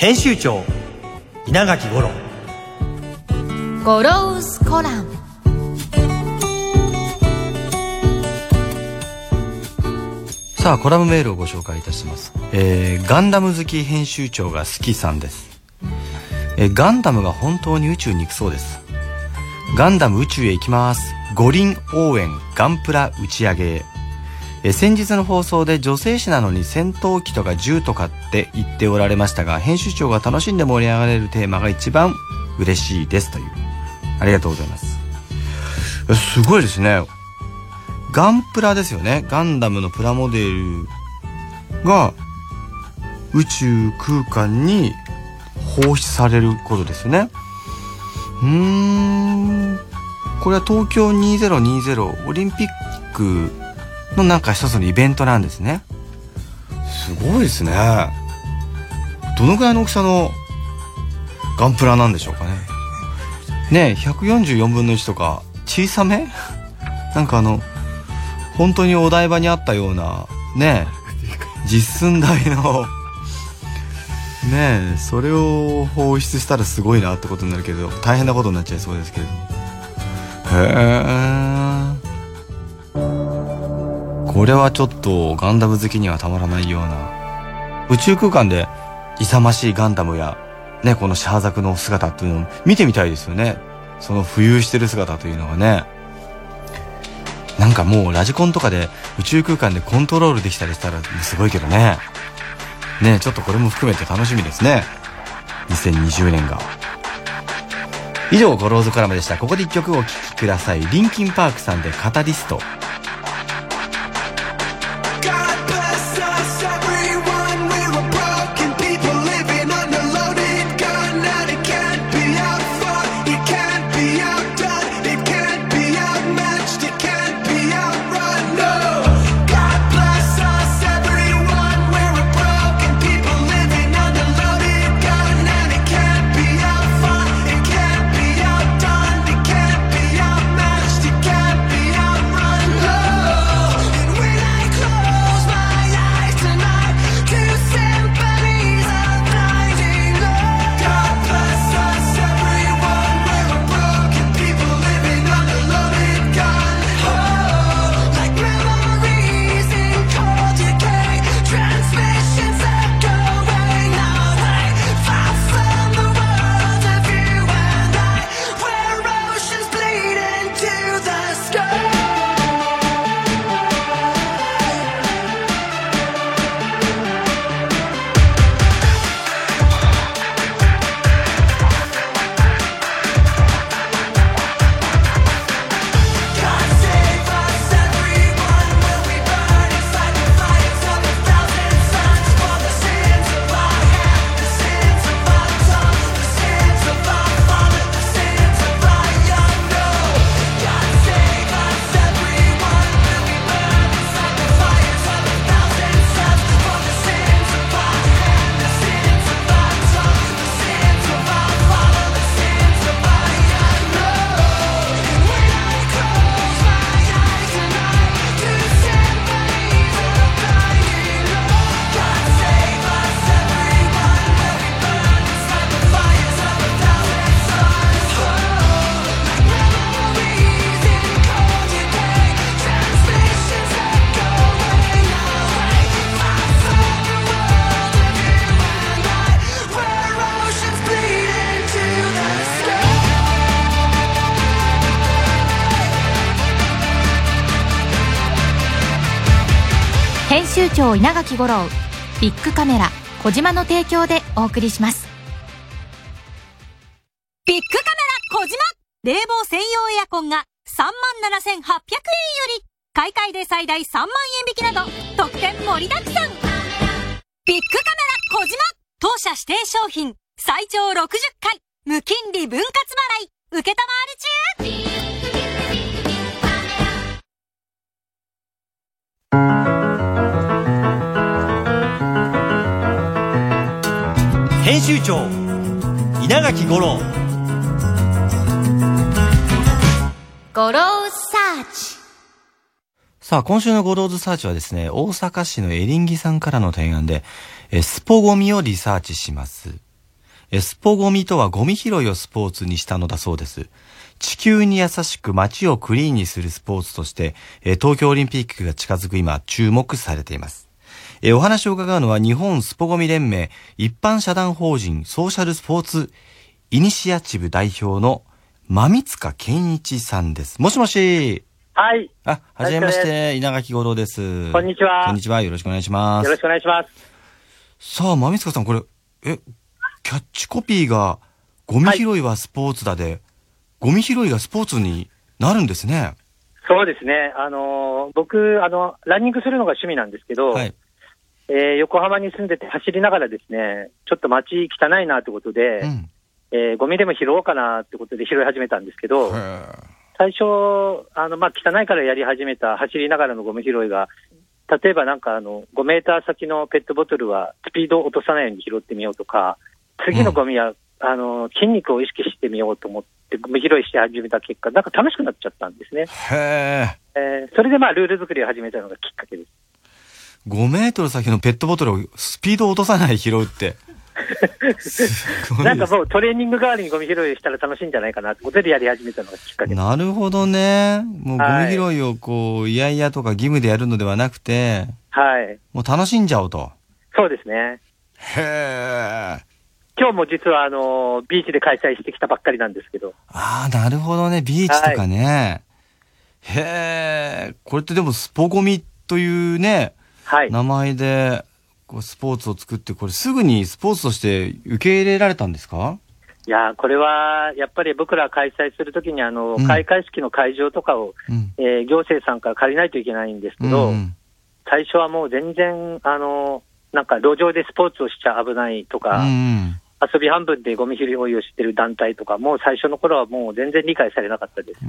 編集長稲垣五郎。ゴロウスコラム。さあコラムメールをご紹介いたします、えー、ガンダム好き編集長が好きさんです、えーガンダムが本当に宇宙に行くそうです。ガンダム宇宙へ行きます。五輪応援ガンプラ打ち上げへえ先日の放送で女性誌なのに戦闘機とか銃とかって言っておられましたが編集長が楽しんで盛り上がれるテーマが一番嬉しいですという。ありがとうございます。すごいですね。ガンプラですよね。ガンダムのプラモデルが宇宙空間に放出されることですね。うーん。これは東京2020オリンピックのなんか一つのイベントなんですね。すごいですね。どのぐらいの大きさのガンプラなんでしょうかね。ねえ144分の1とか小さめ？なんかあの本当にお台場にあったようなねえ実寸大の。ねえそれを放出したらすごいなってことになるけど大変なことになっちゃいそうですけれども。へこれはちょっとガンダム好きにはたまらないような。宇宙空間で勇ましいガンダムやねこのシャアザクの姿っていうのを見てみたいですよね。その浮遊してる姿というのはね。なんかもうラジコンとかで宇宙空間でコントロールできたりしたらすごいけどね。ねちょっとこれも含めて楽しみですね。2020年が。以上ゴローズコラムでした。ここで一曲お聴きください。リンキンパークさんでカタリスト。集長稲垣吾郎ビッグカメラ小島の提供でお送りします。ビッグカメラ小島冷房専用エアコンが3 37,800円より、買い替えで最大3万円引きなど、特典盛りだくさん。ビッグカメラ小島当社指定商品、最長60回、無金利分割払い、受けたまわり中。編集長稲垣吾郎ゴローサーチさあ、今週のゴローズサーチはですね、大阪市のエリンギさんからの提案で、えスポゴミをリサーチします。えスポゴミとはゴミ拾いをスポーツにしたのだそうです。地球に優しく街をクリーンにするスポーツとして、え東京オリンピックが近づく今、注目されています。えお話を伺うのは日本スポゴミ連盟一般社団法人ソーシャルスポーツイニシアチブ代表の馬塚健一さんです。もしもし。はい。あ、はじめまして、稲垣吾郎です。こんにちはこんにちは。よろしくお願いしますよろし。くお願いします。さあ、まみつかさん、これ、え、キャッチコピーが、ゴミ拾いはスポーツだで、ゴミ拾いがスポーツになるんですね。そうですね。あのー僕、あの、ランニングするのが趣味なんですけど、はい。えー横浜に住んでて走りながらですね、ちょっと街汚いなってことで、うん。えーゴミでも拾おうかなってことで拾い始めたんですけど、最初、あの、まあ、汚いからやり始めた走りながらのゴミ拾いが、例えばなんかあの、5メーター先のペットボトルはスピードを落とさないように拾ってみようとか、次のゴミは、あの、筋肉を意識してみようと思って、ゴミ拾いして始めた結果、なんか楽しくなっちゃったんですね。へえ。えーそれでまあ、ルール作りを始めたのがきっかけです。5メートル先のペットボトルをスピードを落とさない拾うって。なんかもうトレーニング代わりにゴミ拾いをしたら楽しいんじゃないかなってことでやり始めたのがきっかけ。なるほどね。もうゴはいミ拾いをこう、いやいやとか義務でやるのではなくて、はい。もう楽しんじゃおうと。そうですね。へえ。今日も実はあの、ビーチで開催してきたばっかりなんですけど、ああ、なるほどね。ビーチとかね。へえ。これってでもスポゴミというね、はい。名前で、こうスポーツを作って、これすぐにスポーツとして受け入れられたんですか？いやー、これはやっぱり僕ら開催するときにあの、うん開会式の会場とかを、うん。えー行政さんから借りないといけないんですけど、うん最初はもう全然、あの、なんか路上でスポーツをしちゃ危ないとうか、ん。遊び半分でゴミ拾いをしてる団体とか、もう最初の頃はもう全然理解されなかったです。う。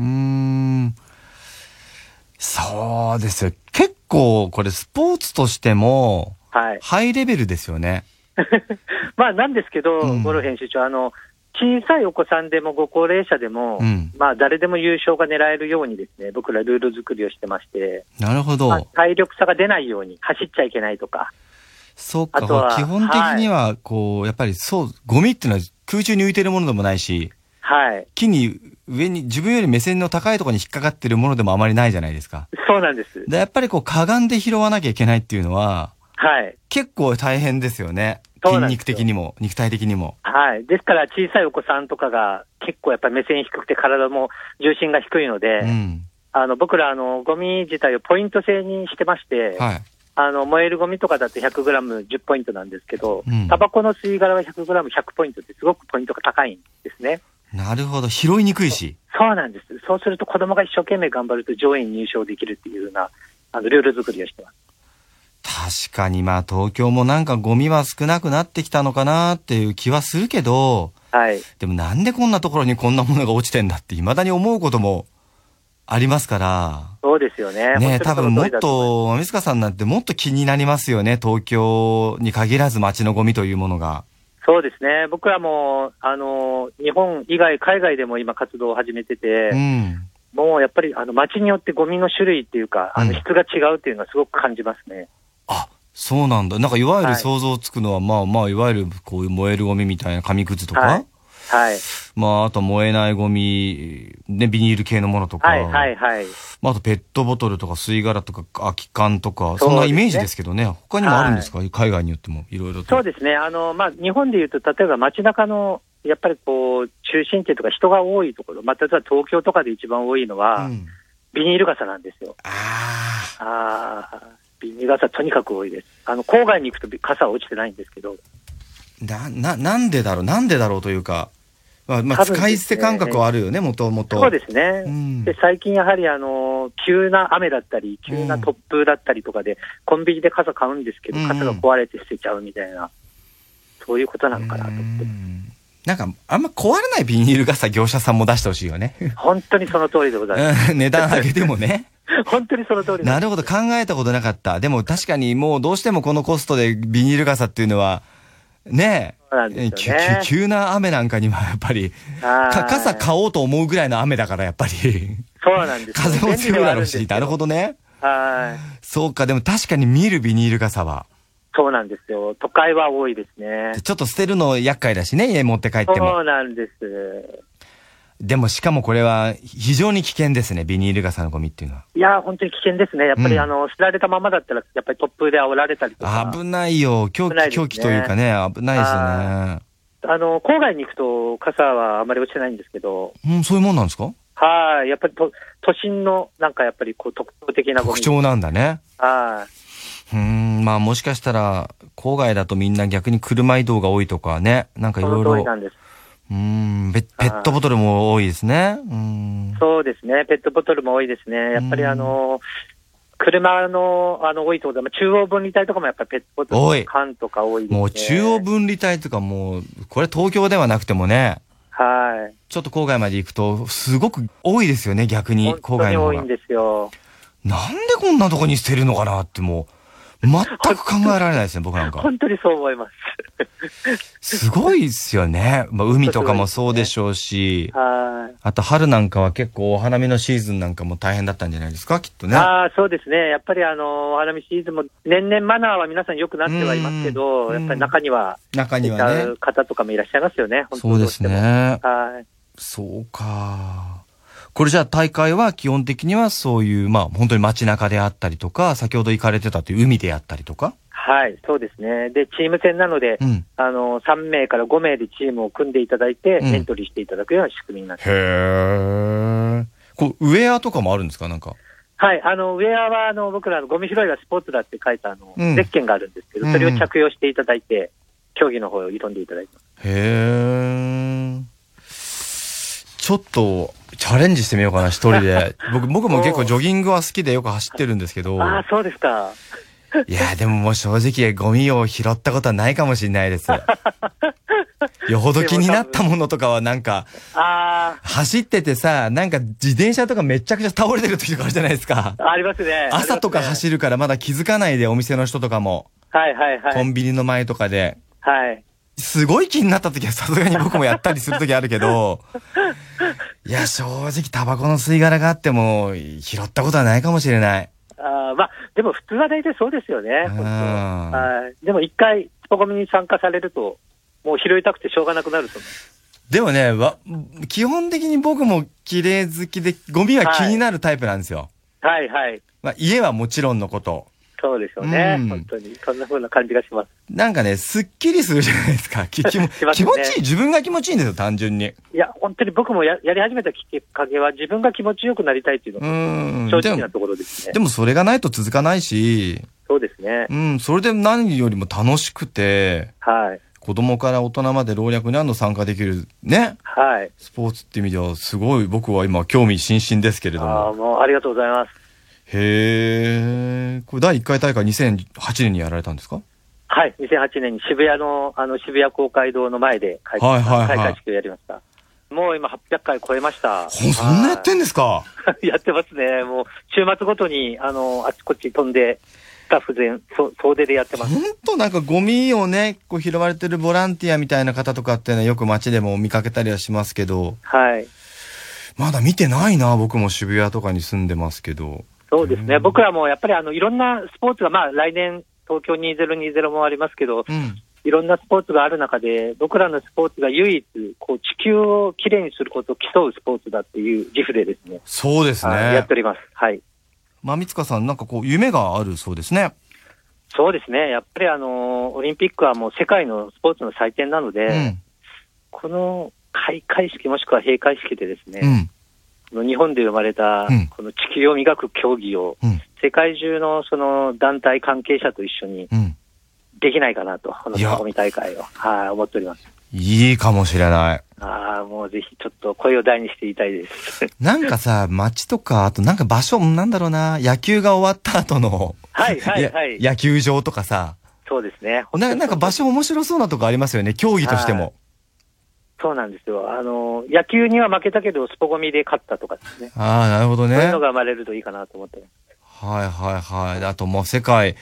そうですよ。結構、これスポーツとしても、はい。ハイレベルですよね。まあなんですけど、うんゴルフ編集長、あの、小さいお子さんでもご高齢者でも、うんまあ誰でも優勝が狙えるようにですね、僕らルール作りをしてまして、なるほまあど。体力差が出ないように走っちゃいけないとか、そうか。あとは基本的には、こう、やっぱりそう、ゴミっていうのは空中に浮いてるものでもないし、はい。木に、上に、自分より目線の高いところに引っかかってるものでもあまりないじゃないですか。そうなんです。で、やっぱりこう、かがんで拾わなきゃいけないっていうのは、はい。結構大変ですよね。筋肉的にも、肉体的にも。はい。ですから小さいお子さんとかが結構やっぱり目線低くて体も重心が低いので、うん。あの、僕らあの、ゴミ自体をポイント制にしてまして、はい。あの、燃えるゴミとかだと100グラム10ポイントなんですけどうん、タバコの吸い殻は100グラム100ポイントってすごくポイントが高いんですね。なるほど。拾いにくいし。そうなんです。そうすると子供が一生懸命頑張ると上位に入賞できるっていうような、あの、ルール作りをしてます。確かにまあ東京もなんかゴミは少なくなってきたのかなっていう気はするけど、はい。でもなんでこんなところにこんなものが落ちてんだって未だに思うこともありますから。そうですよね。ね多分もっと、三塚さんなんてもっと気になりますよね。東京に限らず街のゴミというものが。そうですね。僕らも、あの、日本以外、海外でも今活動を始めてて、うん。もうやっぱりあの街によってゴミの種類っていうか、あうんの質が違うっていうのはすごく感じますね。あ、そうなんだ。なんかいわゆるはい想像つくのは、まあまあ、いわゆるこういう燃えるゴミみたいな紙くずとか、はいはい。まあ、あと燃えないゴミ、ね、ビニール系のものとか、はいはいはい。まあ、あとペットボトルとか吸い殻とか空き缶とか、そんなイメージですけどね。他にもあるんですか、海外によっても、いろいろと。そうですね。あの、まあ、日本でいうと、例えば街中の、やっぱりこう、中心地とか人が多いところ、まあ、例えば東京とかで一番多いのは、うん。ビニール傘なんですよ。あああ、ビニール傘とにかく多いです。あの、郊外に行くと傘は落ちてないんですけど、あ。な、な、なんでだろう、なんでだろうというか、まあ、使い捨て感覚はあるよね、もともと。そうですね。うんで、最近やはりあの、急な雨だったり、急な突風だったりとかで、コンビニで傘買うんですけど、うん傘が壊れて捨てちゃうみたいな、そういうことなのかなと思って。うんなんか、あんま壊れないビニール傘業者さんも出してほしいよね。本当にその通りでございます。うん値段上げてもね。本当にその通りなるほど、考えたことなかった。でも確かにもうどうしてもこのコストでビニール傘っていうのは、ねえ、ね。急急な雨なんかにはやっぱり、傘買おうと思うぐらいの雨だからやっぱり、そうなんですよ風も強いだろうし、なるほど。どね。はい。そうか、でも確かに見るビニール傘は。そうなんですよ。都会は多いですね。ちょっと捨てるの厄介だしね、家持って帰ってそも。うなんです。でもしかもこれは非常に危険ですね、ビニール傘のゴミっていうのは。いや、本当に危険ですね。やっぱり、うんあの、捨てられたままだったら、やっぱり突風で煽られたりとか。危ないよ。狂気、ね狂気というかね、危ないですよね。あの、郊外に行くと傘はあまり落ちてないんですけど、うん、そういうもんなんですか？はい。やっぱりと都心のなんかやっぱりこう特徴的なゴミ。特徴なんだね。はい。うーん、まあもしかしたら、郊外だとみんな逆に車移動が多いとかね、なんかいそろいろ、の通りなんです。うーん、ペペットボトルも多いですね。うーん。そうですね。ペットボトルも多いですね。やっぱりあの、車の、あの、多いところで、まあ中央分離帯とかもやっぱりペットボトルの缶とか多いですね。もう中央分離帯とかもう、これ東京ではなくてもね、はい。ちょっと郊外まで行くと、すごく多いですよね、逆に、郊外の方がに多いん。ですよ。なんでこんなとこに捨てるのかなってもう、全く考えられないですね、僕なんか。本当にそう思います。すごいですよね。まあ、海とかもそうでしょうし、はい。あと春なんかは結構お花見のシーズンなんかも大変だったんじゃないですか、きっとね。ああ、そうですね。やっぱりあの、お花見シーズンも年々マナーは皆さん良くなってはいますけど、うんやっぱり中には、中には歌ねう。方とかもいらっしゃいますよね。本当そうですね。はい。そうか。これじゃあ大会は基本的にはそういう、まあ本当に街中であったりとか、先ほど行かれてたという海であったりとか？はい、そうですね。で、チーム戦なので、うん。あの、3名から5名でチームを組んでいただいて、うんエントリーしていただくような仕組みになってます。へー。こう、ウェアとかもあるんですか？なんか。はい、あの、ウェアは、あの、僕らのゴミ拾いがスポーツだって書いた、あの、うんゼッケンがあるんですけど、それを着用していただいて、競技の方を挑んでいただいてます。へー。ちょっと、チャレンジしてみようかな、一人で。僕、僕も結構ジョギングは好きでよく走ってるんですけど。ああ、そうですか。いや、でももう正直ゴミを拾ったことはないかもしれないです。よほど気になったものとかはなんか、あ走っててさ、なんか自転車とかめちゃくちゃ倒れてる時とかあるじゃないですか。あ、ありますね。朝とか走るからまだ気づかないでお店の人とかも、はいはいはい。コンビニの前とかで、はい。すごい気になった時はさすがに僕もやったりする時あるけど、いや、正直タバコの吸い殻があっても拾ったことはないかもしれない。あーまあ、でも普通は大体そうですよね。でも一回、スポコミに参加されると、もう拾いたくてしょうがなくなると思う。でもね、わ、基本的に僕も綺麗好きで、ゴミは気になるタイプなんですよ。はいはい。まあ、家はもちろんのこと。そうですよね。うん本当に。そんな風な感じがします。なんかね、すっきりするじゃないですか。き 気ね気持ちいい？自分が気持ちいいんですよ、単純に。いや、本当に僕もややり始めたきっかけは、自分が気持ちよくなりたいっていうのうが正直な、ところですねで。もそれがないと続かないし、そうですねう。ん、それで何よりも楽しくて、はい。子供から大人まで老若男女参加できるね、はい。スポーツって意味では、すごい僕は今興味津々ですけれどああ、も。もうありがとうございます。へえ。これ第1回大会2008年にやられたんですか？はい。2008年に渋谷の、あの、渋谷公会堂の前で開会,、はいはい式をやりました。もう今800回超えました。ほそんなやってんですか？はい やってますね。もう、週末ごとに、あの、あちこち飛んで、スタッフ全、そ総出でやってます。本当なんかゴミをね、こう拾われてるボランティアみたいな方とかっていうのはよく街でも見かけたりはしますけど、はい。まだ見てないな、僕も渋谷とかに住んでますけど。そうですね。僕らもやっぱりあの、いろんなスポーツが、まあ来年、東京2020もありますけど、うん。いろんなスポーツがある中で、僕らのスポーツが唯一、こう、地球をきれいにすることを競うスポーツだっていう自負でですね、そうですねはいやって。おります。はい。まあ、みつかさん、なんかこう、夢があるそうですね。そうですね。やっぱりあの、オリンピックはもう世界のスポーツの祭典なので、うん。この開会式もしくは閉会式でですね、日本で生まれたうん、この地球を磨く競技を、うん。世界中のその団体関係者と一緒にうん。できないかなと、このいやスポコミ大会を、はい、思っております。いいかもしれない。ああ、もうぜひちょっと声を大にして言いたいです。なんかさ、街とか、あとなんか場所、うんなんだろうな、野球が終わった後の、はいはいはい。や野球場とかさ、そうですね。ななんか場所面白そうなとこありますよね、競技としても。そうなんですよ。あの、野球には負けたけど、スポコミで勝ったとかですね。ああ、なるほどね。そういうのが生まれるといいかなと思って。はいはいはい。あともう世界、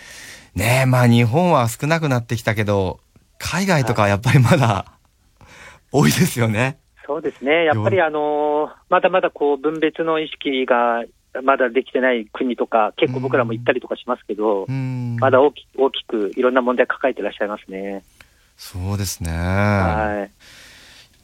ねえ、まあ日本は少なくなってきたけど、海外とかはやっぱりまだ、多いですよね。そうですね。やっぱりあの、まだまだこう、分別の意識がまだできてない国とか、結構僕らも行ったりとかしますけど、うん。まだ大き大きくいろんな問題抱えていらっしゃいますね。そうですね。はい。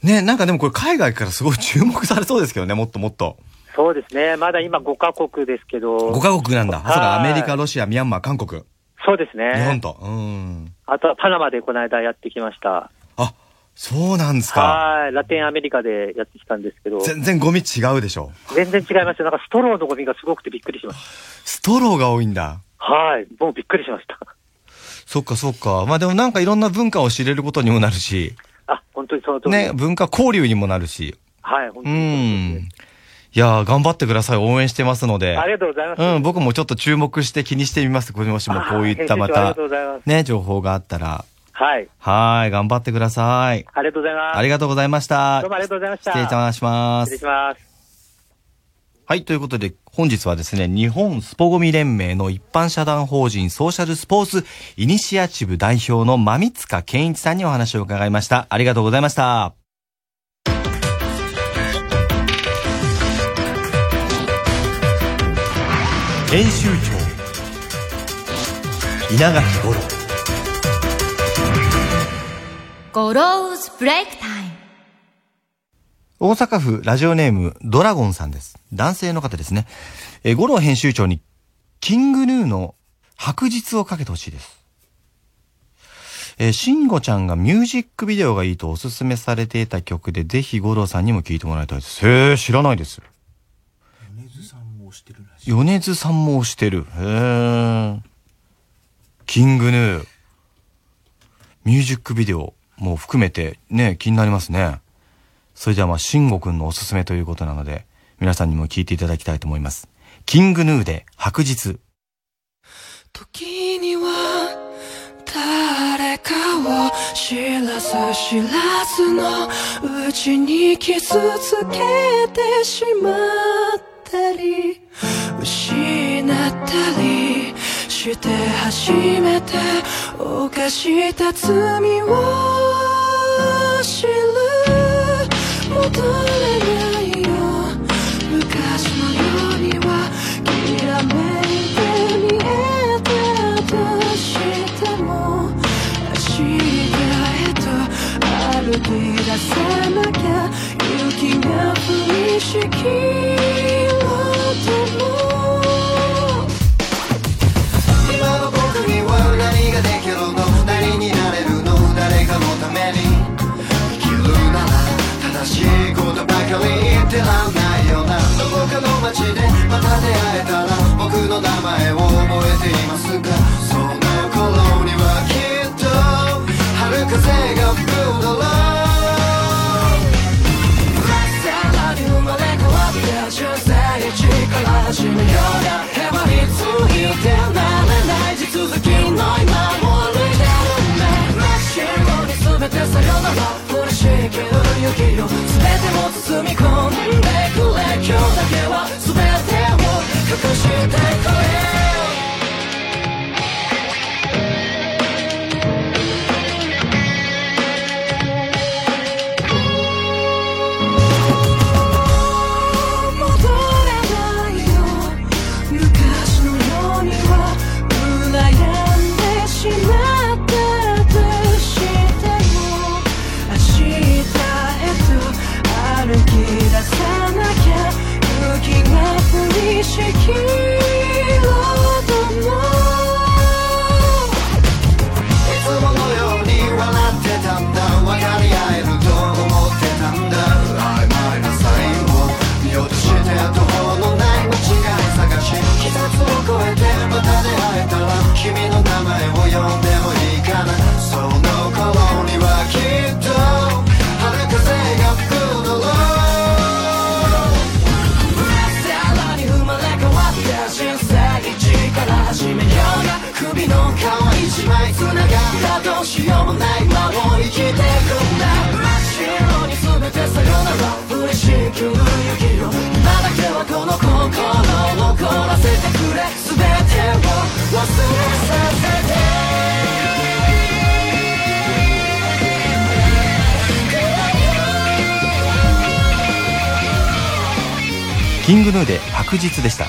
ねなんかでもこれ海外からすごい注目されそうですけどね、もっともっと。そうですね。まだ今5カ国ですけど。5カ国なんだ。あ、アメリカ、ロシア、ミャンマー、韓国。そうですね。日本と。うん。あとはパナマでこの間やってきました。あ、そうなんですか。はい。ラテンアメリカでやってきたんですけど、全然ゴミ違うでしょ。全然違いますよ。なんかストローのゴミがすごくてびっくりしましストローが多いんだ。た。はい。もうびっくりしました。そっかそっか。まあでもなんかいろんな文化を知れることにもなるし、あ、本当にその通り。ね、文化交流にもなるし。はい、本当うにそうん。いやー、頑張ってください。応援してますので。ありがとうございます。うん、僕もちょっと注目して気にしてみます。もしもこういったまた。ね、情報があったら。はい。はーい、頑張ってください。ありがとうございます。ありがとうございました。どうもありがとうございました。失礼いたします失礼し。ます。はい、ということで、本日はですね、日本スポゴミ連盟の一般社団法人ソーシャルスポーツイニシアチブ代表の馬塚健一さんにお話を伺いました。ありがとうございました。編集長稲垣五郎ゴローズブレイク大阪府ラジオネームドラゴンさんです。男性の方ですね。えー、五郎編集長にキングヌーの白日をかけてほしいです。えー、シンゴちゃんがミュージックビデオがいいとおすすめされていた曲で、ぜひ五郎さんにも聞いてもらいたいです。へえ、知らないです。米津さんも推してるらしい。米津さんも推してる。へえ。キングヌー。ミュージックビデオも含めてね、気になりますね。それではまあ、慎吾くんのおすすめということなので、皆さんにも聞いていただきたいと思います。キングヌーで白日。時には誰かを知らず知らずのうちに傷つけてしまったり失ったりして初めて犯した罪を知る戻れない嬉しい急に雪よ今だけはこの心を残らせてくれ全てを忘れさせてキングヌーで白日でした。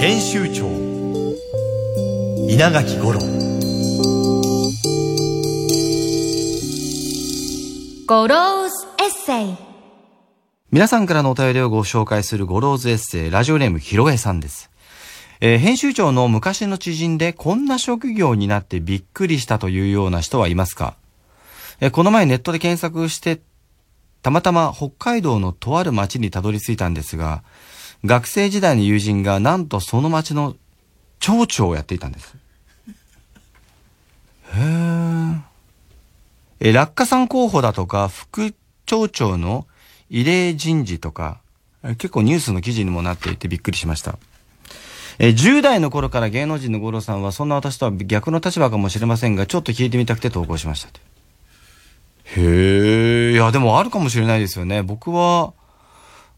編集長稲垣吾郎ゴローズエッセイ皆さんからのお便りをご紹介するゴローズエッセイ、ラジオネームひろえさんです。えー編集長の昔の知人でこんな職業になってびっくりしたというような人はいますか？えーこの前ネットで検索して、たまたま北海道のとある町にたどり着いたんですが、学生時代の友人がなんとその町の町長をやっていたんです。へーえー、落下さん候補だとか、副町長の異例人事とか、えー結構ニュースの記事にもなっていてびっくりしました。えー10代の頃から芸能人の五郎さんは、そんな私とは逆の立場かもしれませんが、ちょっと聞いてみたくて投稿しました。へえ、いや、でもあるかもしれないですよね。僕は、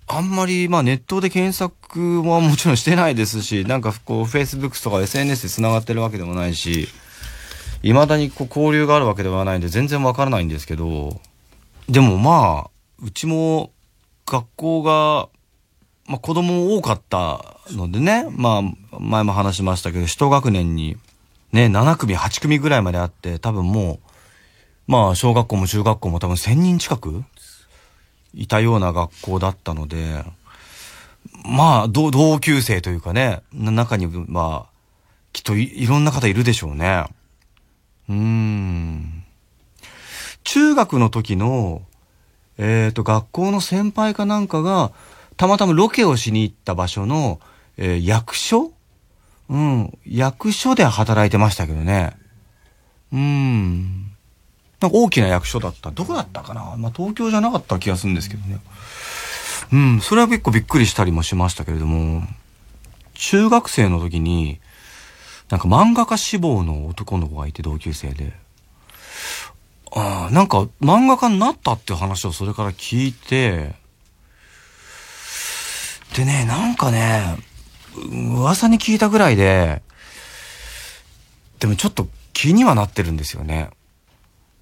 あんまり、まあネットで検索はもちろんしてないですし、なんかこう、Facebook とか SNS で繋がってるわけでもないし、未だにこう交流があるわけではないんで全然わからないんですけど、でもまあ、うちも学校が、まあ子供多かったのでね、まあ前も話しましたけど、一学年にね、7組、8組ぐらいまであって、多分もう、まあ小学校も中学校も多分1000人近くいたような学校だったので、まあ、同級生というかね、中に、まあ、きっといろんな方いるでしょうね。うん。中学の時の、えっ、と、学校の先輩かなんかが、たまたまロケをしに行った場所の、えー役所？うん。役所で働いてましたけどね。うん。なんか大きな役所だった。どこだったかな？まあ、東京じゃなかった気がするんですけどね。うん。それは結構びっくりしたりもしましたけれども、中学生の時に、なんか漫画家志望の男の子がいて同級生で、ああ、なんか漫画家になったっていう話をそれから聞いて、でね、なんかね、噂に聞いたぐらいで、でもちょっと気にはなってるんですよね。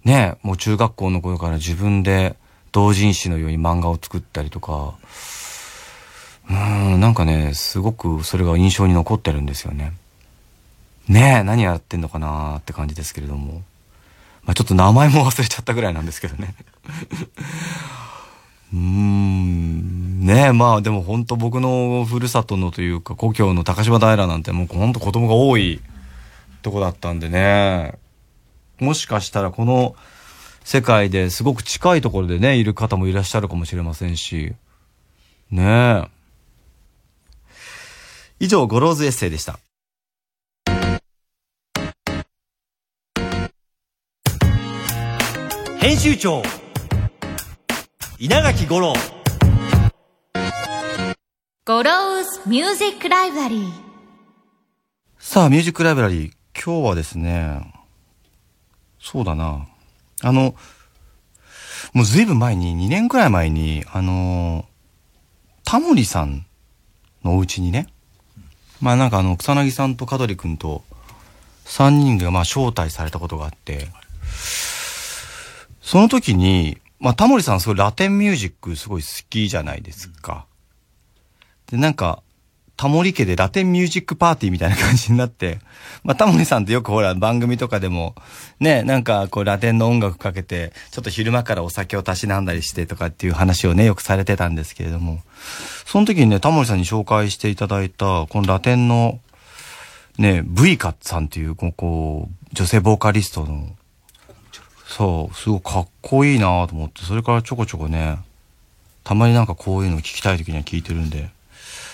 ねもう中学校の頃から自分で同人誌のように漫画を作ったりとか、うん、なんかね、すごくそれが印象に残ってるんですよね。ねえ、何やってんのかなーって感じですけれども。まあちょっと名前も忘れちゃったぐらいなんですけどね。うーん、ねえ、まあでも本当僕のふるさとのというか故郷の高島平なんてもう本当子供が多いとこだったんでね。もしかしたらこの世界ですごく近いところでね、いる方もいらっしゃるかもしれませんし。ねえ。以上、ゴローズエッセイでした。編集長稲垣吾郎ゴローズミュージックライブラリーさあ、ミュージックライブラリー。今日はですね、そうだな。あの、もうずいぶん前に、2年くらい前に、あの、タモリさんのお家にね、まあなんかあの、草彅さんと香取くんと、3人がまあ招待されたことがあって、その時に、まあタモリさんすごいラテンミュージックすごい好きじゃないですか。で、なんか、タモリ家でラテンミュージックパーティーみたいな感じになって、まあ、タモリさんってよくほら、番組とかでも、ね、なんかこう、ラテンの音楽かけて、ちょっと昼間からお酒をたしなんだりしてとかっていう話をね、よくされてたんですけれども、その時にね、タモリさんに紹介していただいた、このラテンの、ね、ブイカさんっていう、こうこ、女性ボーカリストの、そう、すごいかっこいいなと思って、それからちょこちょこね、たまになんかこういうの聞きたい時には聞いてるんで、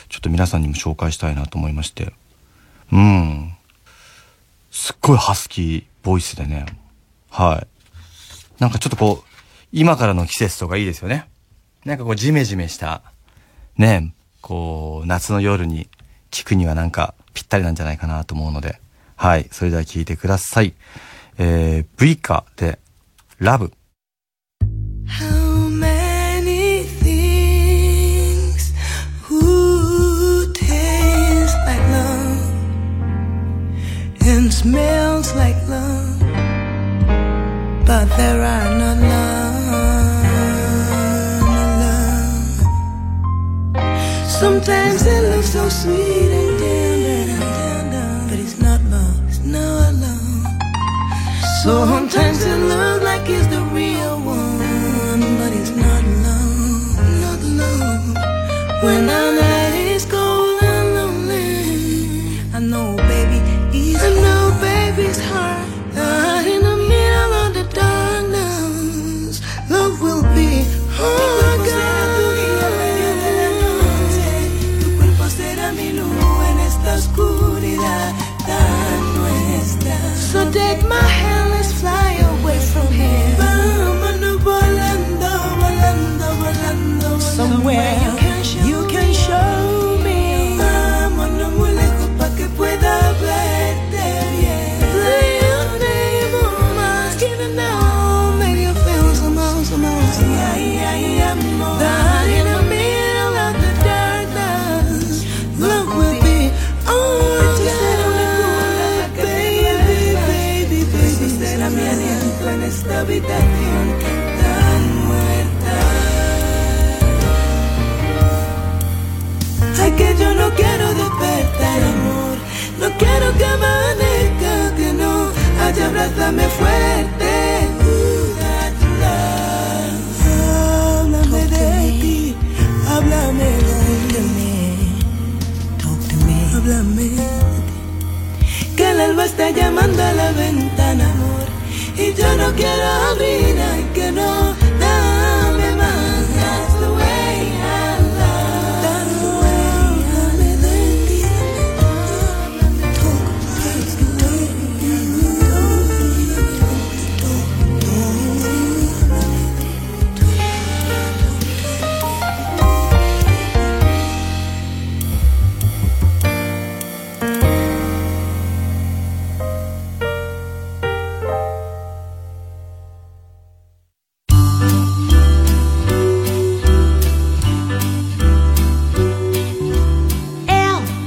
ちょっと皆さんにも紹介したいなと思いまして。うん。すっごいハスキーボイスでね。はい。なんかちょっとこう、今からの季節とかいいですよね。なんかこうジメジメした、ね、こう、夏の夜に聞くにはなんかぴったりなんじゃないかなと思うので、はい。それでは聞いてください。えー、ブイカで、love smells like love, but there are no love, no love. Sometimes it looks so sweet Sometimes it looks like it's the real one, but it's not love, not love. When our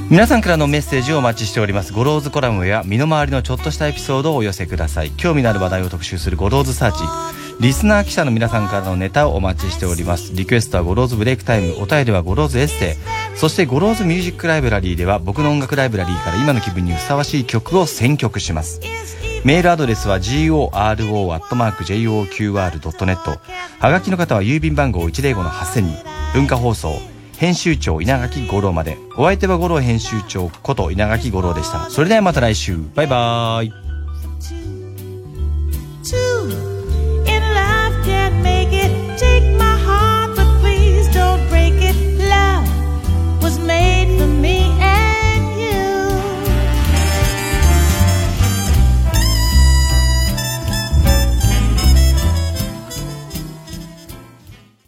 皆さんからのメッセージをお待ちしております。ゴローズコラムや身の回りのちょっとしたエピソードをお寄せください。興味のある話題を特集するゴローズサーチ。リスナー記者の皆さんからのネタをお待ちしております。リクエストはゴローズブレイクタイム。お便りはゴローズエッセイ。そしてゴローズミュージックライブラリーでは僕の音楽ライブラリーから今の気分にふさわしい曲を選曲します。メールアドレスは goro.joqr.net はがきの方は郵便番号105-8000に文化放送。編集長稲垣吾郎まで。お相手は五郎編集長こと稲垣吾郎でした。それではまた来週。バイバーイ。Two. In life can't make it